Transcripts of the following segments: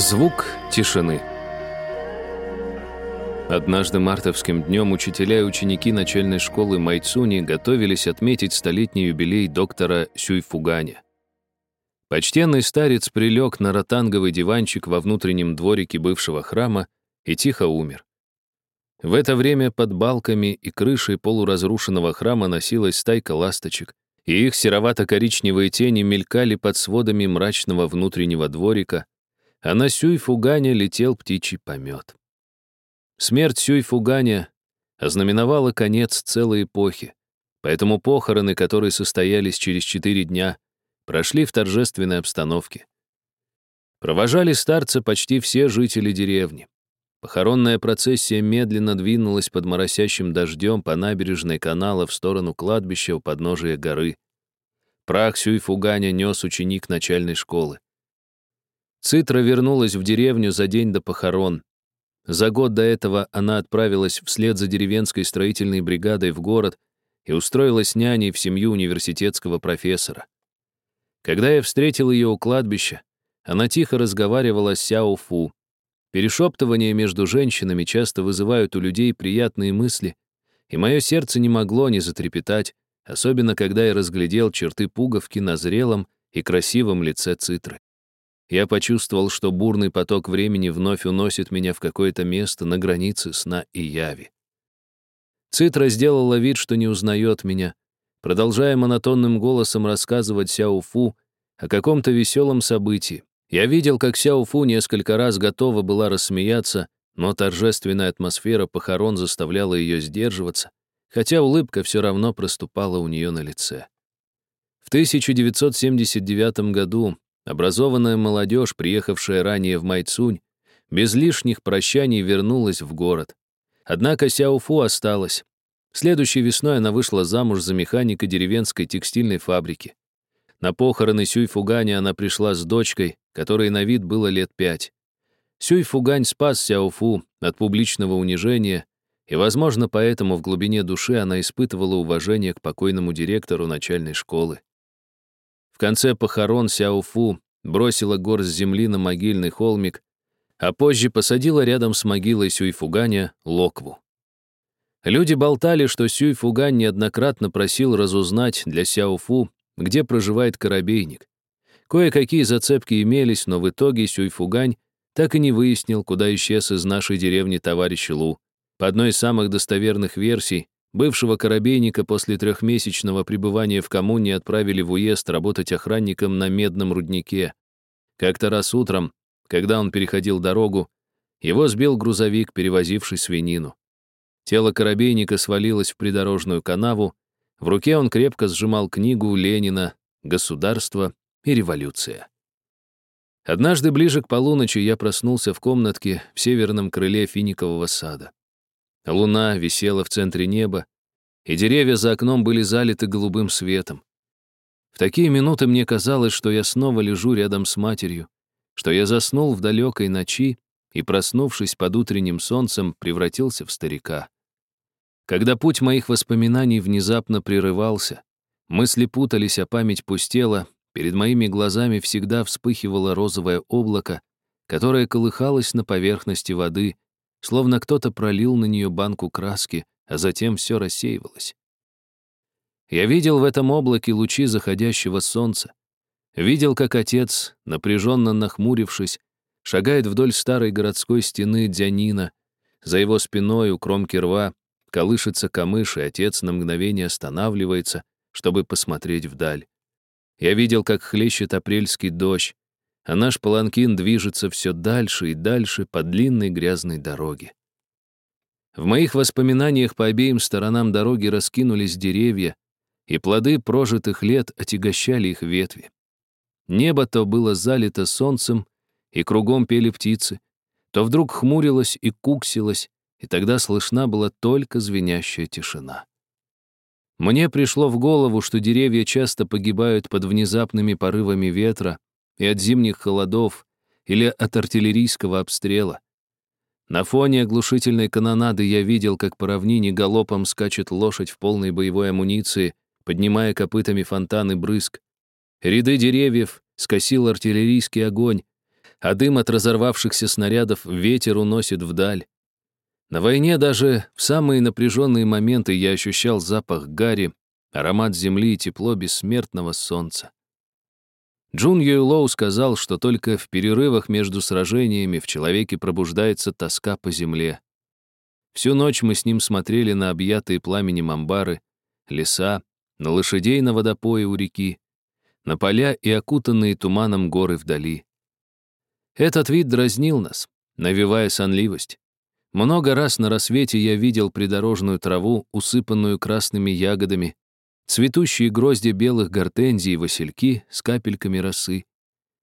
Звук тишины. Однажды мартовским днем учителя и ученики начальной школы Майцуни готовились отметить столетний юбилей доктора Сюйфуганя. Почтенный старец прилег на ротанговый диванчик во внутреннем дворике бывшего храма и тихо умер. В это время под балками и крышей полуразрушенного храма носилась стайка ласточек, и их серовато-коричневые тени мелькали под сводами мрачного внутреннего дворика, а на Сюй-Фуганя летел птичий помет. Смерть Сюй-Фуганя ознаменовала конец целой эпохи, поэтому похороны, которые состоялись через четыре дня, прошли в торжественной обстановке. Провожали старца почти все жители деревни. Похоронная процессия медленно двинулась под моросящим дождем по набережной канала в сторону кладбища у подножия горы. Прах Сюй-Фуганя нес ученик начальной школы. Цитра вернулась в деревню за день до похорон. За год до этого она отправилась вслед за деревенской строительной бригадой в город и устроилась няней в семью университетского профессора. Когда я встретил ее у кладбища, она тихо разговаривала с Сяо Фу. Перешептывания между женщинами часто вызывают у людей приятные мысли, и мое сердце не могло не затрепетать, особенно когда я разглядел черты пуговки на зрелом и красивом лице Цитры. Я почувствовал, что бурный поток времени вновь уносит меня в какое-то место на границе сна и яви. Цитра сделала вид, что не узнает меня, продолжая монотонным голосом рассказывать Сяофу о каком-то веселом событии. Я видел, как Сяофу несколько раз готова была рассмеяться, но торжественная атмосфера похорон заставляла ее сдерживаться, хотя улыбка все равно проступала у нее на лице. В 1979 году Образованная молодежь, приехавшая ранее в Майцунь, без лишних прощаний вернулась в город. Однако Сяофу осталась. Следующей весной она вышла замуж за механика деревенской текстильной фабрики. На похороны Сюй-Фуганя она пришла с дочкой, которой на вид было лет пять. Сюй-Фугань спас Сяофу от публичного унижения, и, возможно, поэтому в глубине души она испытывала уважение к покойному директору начальной школы конце похорон Сяофу бросила горсть земли на могильный холмик, а позже посадила рядом с могилой Сюйфуганя локву. Люди болтали, что Сюйфугань неоднократно просил разузнать для Сяофу, где проживает корабейник. Кое-какие зацепки имелись, но в итоге Сюйфугань так и не выяснил, куда исчез из нашей деревни товарищ Лу. По одной из самых достоверных версий, Бывшего корабейника после трехмесячного пребывания в коммуне отправили в уезд работать охранником на медном руднике. Как-то раз утром, когда он переходил дорогу, его сбил грузовик, перевозивший свинину. Тело корабейника свалилось в придорожную канаву, в руке он крепко сжимал книгу Ленина «Государство и революция». Однажды ближе к полуночи я проснулся в комнатке в северном крыле финикового сада. Луна висела в центре неба, и деревья за окном были залиты голубым светом. В такие минуты мне казалось, что я снова лежу рядом с матерью, что я заснул в далекой ночи и, проснувшись под утренним солнцем, превратился в старика. Когда путь моих воспоминаний внезапно прерывался, мысли путались, а память пустела, перед моими глазами всегда вспыхивало розовое облако, которое колыхалось на поверхности воды, словно кто-то пролил на нее банку краски, а затем все рассеивалось. Я видел в этом облаке лучи заходящего солнца. Видел, как отец, напряженно нахмурившись, шагает вдоль старой городской стены Дзянина. За его спиной у кромки рва колышется камыш, и отец на мгновение останавливается, чтобы посмотреть вдаль. Я видел, как хлещет апрельский дождь, а наш паланкин движется все дальше и дальше по длинной грязной дороге. В моих воспоминаниях по обеим сторонам дороги раскинулись деревья, и плоды прожитых лет отягощали их ветви. Небо то было залито солнцем, и кругом пели птицы, то вдруг хмурилось и куксилось, и тогда слышна была только звенящая тишина. Мне пришло в голову, что деревья часто погибают под внезапными порывами ветра, и от зимних холодов, или от артиллерийского обстрела. На фоне оглушительной канонады я видел, как по равнине галопом скачет лошадь в полной боевой амуниции, поднимая копытами фонтаны брызг. Ряды деревьев скосил артиллерийский огонь, а дым от разорвавшихся снарядов ветер уносит вдаль. На войне даже в самые напряженные моменты я ощущал запах гари, аромат земли и тепло бессмертного солнца. Джун Юйлоу сказал, что только в перерывах между сражениями в человеке пробуждается тоска по земле. Всю ночь мы с ним смотрели на объятые пламенем амбары, леса, на лошадей на водопое у реки, на поля и окутанные туманом горы вдали. Этот вид дразнил нас, навевая сонливость. Много раз на рассвете я видел придорожную траву, усыпанную красными ягодами, цветущие грозди белых гортензий и васильки с капельками росы,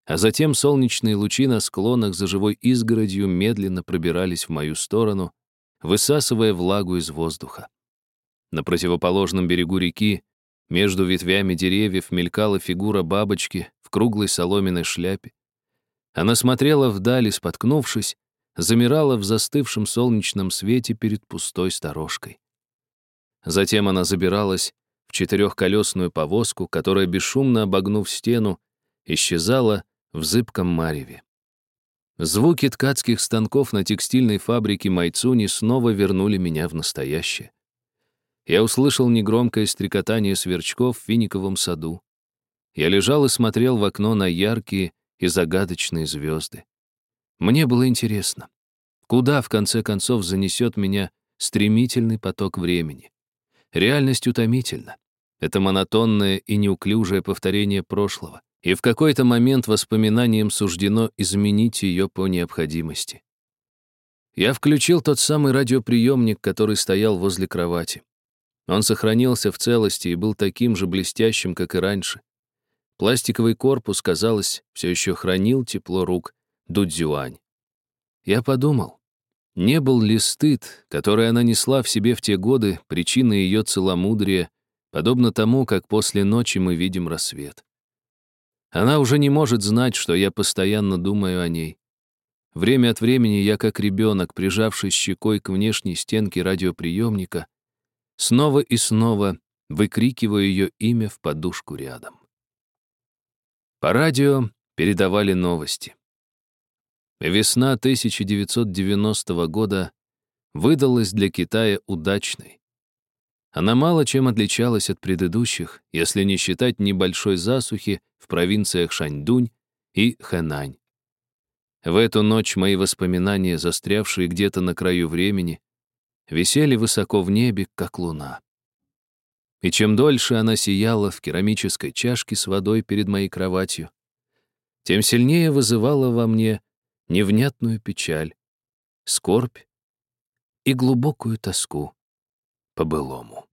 а затем солнечные лучи на склонах за живой изгородью медленно пробирались в мою сторону, высасывая влагу из воздуха. На противоположном берегу реки, между ветвями деревьев, мелькала фигура бабочки в круглой соломенной шляпе. Она смотрела вдали, споткнувшись, замирала в застывшем солнечном свете перед пустой сторожкой. Затем она забиралась в четырехколесную повозку, которая, бесшумно обогнув стену, исчезала в зыбком мареве. Звуки ткацких станков на текстильной фабрике Майцуни снова вернули меня в настоящее. Я услышал негромкое стрекотание сверчков в финиковом саду. Я лежал и смотрел в окно на яркие и загадочные звезды. Мне было интересно, куда, в конце концов, занесет меня стремительный поток времени. Реальность утомительна. Это монотонное и неуклюжее повторение прошлого, и в какой-то момент воспоминаниям суждено изменить ее по необходимости. Я включил тот самый радиоприемник, который стоял возле кровати. Он сохранился в целости и был таким же блестящим, как и раньше. Пластиковый корпус, казалось, все еще хранил тепло рук Дудзюань. Я подумал, не был ли стыд, который она несла в себе в те годы, причиной ее целомудрия, подобно тому, как после ночи мы видим рассвет. Она уже не может знать, что я постоянно думаю о ней. Время от времени я, как ребенок, прижавшись щекой к внешней стенке радиоприемника, снова и снова выкрикиваю ее имя в подушку рядом. По радио передавали новости. Весна 1990 года выдалась для Китая удачной. Она мало чем отличалась от предыдущих, если не считать небольшой засухи в провинциях Шаньдунь и Хэнань. В эту ночь мои воспоминания, застрявшие где-то на краю времени, висели высоко в небе, как луна. И чем дольше она сияла в керамической чашке с водой перед моей кроватью, тем сильнее вызывала во мне невнятную печаль, скорбь и глубокую тоску по былому.